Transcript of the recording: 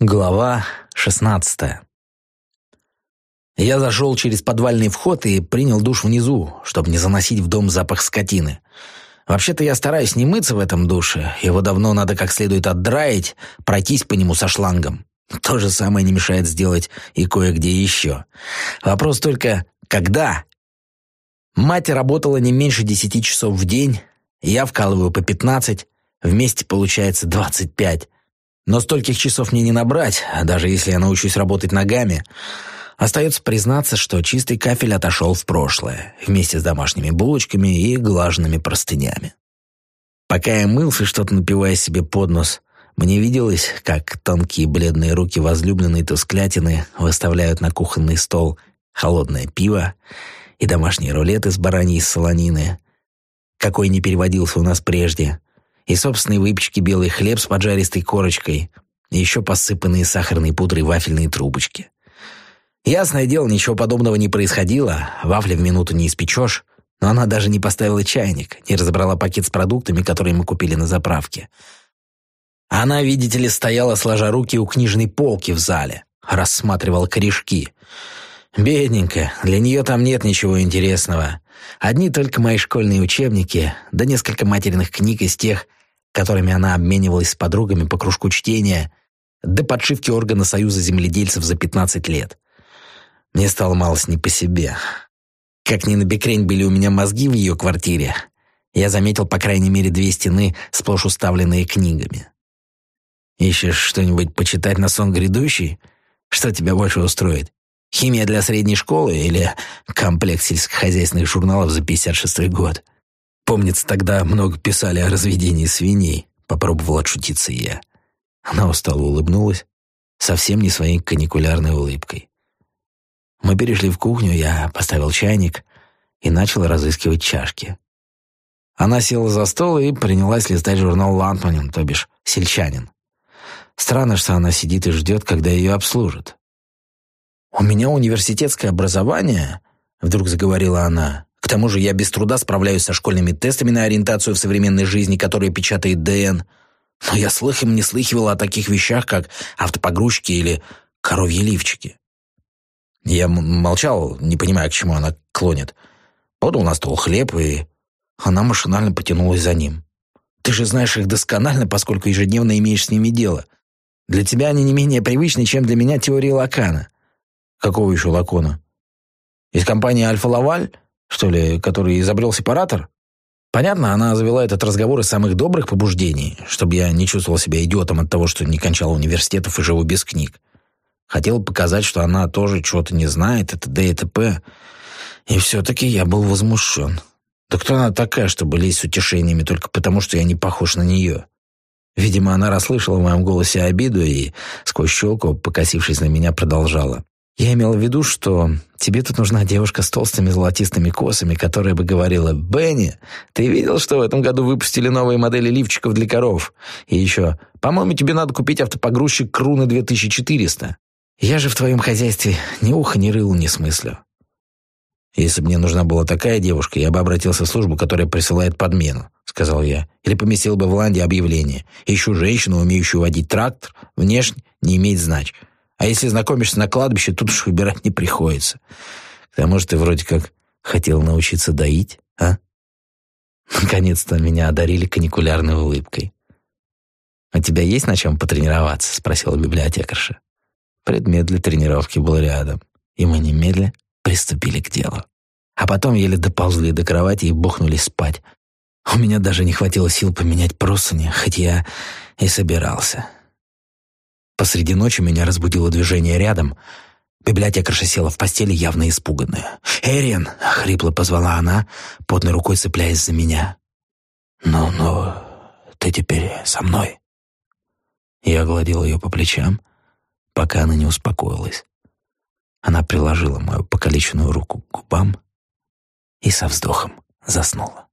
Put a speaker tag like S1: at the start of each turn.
S1: Глава шестнадцатая. Я зашел через подвальный вход и принял душ внизу, чтобы не заносить в дом запах скотины. Вообще-то я стараюсь не мыться в этом душе, его давно надо как следует отдраить, пройтись по нему со шлангом. То же самое не мешает сделать и кое-где еще. Вопрос только, когда? Мать работала не меньше десяти часов в день, я вкалываю по пятнадцать, вместе получается двадцать пять. Но стольких часов мне не набрать, даже если я научусь работать ногами. Остается признаться, что чистый кафель отошел в прошлое, вместе с домашними булочками и глаженными простынями. Пока я мылся, что-то напивая себе под нос, мне виделось, как тонкие бледные руки возлюбленной тусклятины выставляют на кухонный стол холодное пиво и домашние рулеты с бараньей солонины, какой не переводился у нас прежде, и собственной выпечки белый хлеб с поджаристой корочкой, и еще посыпанные сахарной пудрой вафельные трубочки. Ясное дело, ничего подобного не происходило, вафли в минуту не испечешь, но она даже не поставила чайник, не разобрала пакет с продуктами, которые мы купили на заправке. Она, видите ли, стояла, сложа руки у книжной полки в зале, рассматривала корешки. Бедненькая, для нее там нет ничего интересного. Одни только мои школьные учебники, да несколько материных книг из тех, которыми она обменивалась с подругами по кружку чтения, до подшивки органа Союза земледельцев за 15 лет. Мне стало малость не по себе. Как ни набекрень были у меня мозги в ее квартире, я заметил по крайней мере две стены, сплошь уставленные книгами. Ищешь что-нибудь почитать на сон грядущий? Что тебя больше устроит? Химия для средней школы или комплект сельскохозяйственных журналов за 56 год? Помнится, тогда много писали о разведении свиней. Попробовал отшутиться я. Она устало улыбнулась, совсем не своей каникулярной улыбкой. Мы перешли в кухню, я поставил чайник и начал разыскивать чашки. Она села за стол и принялась листать журнал «Лантманин», то бишь «Сельчанин». Странно, что она сидит и ждет, когда ее обслужат. «У меня университетское образование», — вдруг заговорила она. «К тому же я без труда справляюсь со школьными тестами на ориентацию в современной жизни, которые печатает ДН. Но я слыхом не слыхивала о таких вещах, как автопогрузчики или коровьи лифчики». Я молчал, не понимая, к чему она клонит. Подал на стол хлеб, и она машинально потянулась за ним. «Ты же знаешь их досконально, поскольку ежедневно имеешь с ними дело. Для тебя они не менее привычны, чем для меня теория Лакана. Какого еще Лакона? Из компании Альфа Лаваль, что ли, который изобрел сепаратор? Понятно, она завела этот разговор из самых добрых побуждений, чтобы я не чувствовал себя идиотом от того, что не кончал университетов и живу без книг. Хотела показать, что она тоже чего-то не знает, это т.д. и т.п. И все-таки я был возмущен. Да кто она такая, чтобы лезть с утешениями только потому, что я не похож на нее? Видимо, она расслышала в моем голосе обиду и, сквозь щелку, покосившись на меня, продолжала. Я имел в виду, что тебе тут нужна девушка с толстыми золотистыми косами, которая бы говорила, «Бенни, ты видел, что в этом году выпустили новые модели лифчиков для коров? И еще, по-моему, тебе надо купить автопогрузчик Круны 2400. Я же в твоем хозяйстве ни уха, ни рыл не смыслю». «Если бы мне нужна была такая девушка, я бы обратился в службу, которая присылает подмену», — сказал я. «Или поместил бы в Ланде объявление. Ищу женщину, умеющую водить трактор, внешне не имеет знач». А если знакомишься на кладбище, тут уж выбирать не приходится. К тому же ты вроде как хотел научиться доить, а? Наконец-то меня одарили каникулярной улыбкой. «У тебя есть на чем потренироваться?» — спросила библиотекарша. Предмет для тренировки был рядом, и мы немедля приступили к делу. А потом еле доползли до кровати и бухнулись спать. У меня даже не хватило сил поменять простыни, хоть я и собирался. Посреди ночи меня разбудило движение рядом. Библиотекарша села в постели, явно испуганная. «Эрин!» — хрипло позвала она, потной рукой цепляясь за меня. «Ну-ну, ты теперь со мной?» Я гладил ее по плечам, пока она не успокоилась. Она приложила мою покалеченную руку к губам и со вздохом заснула.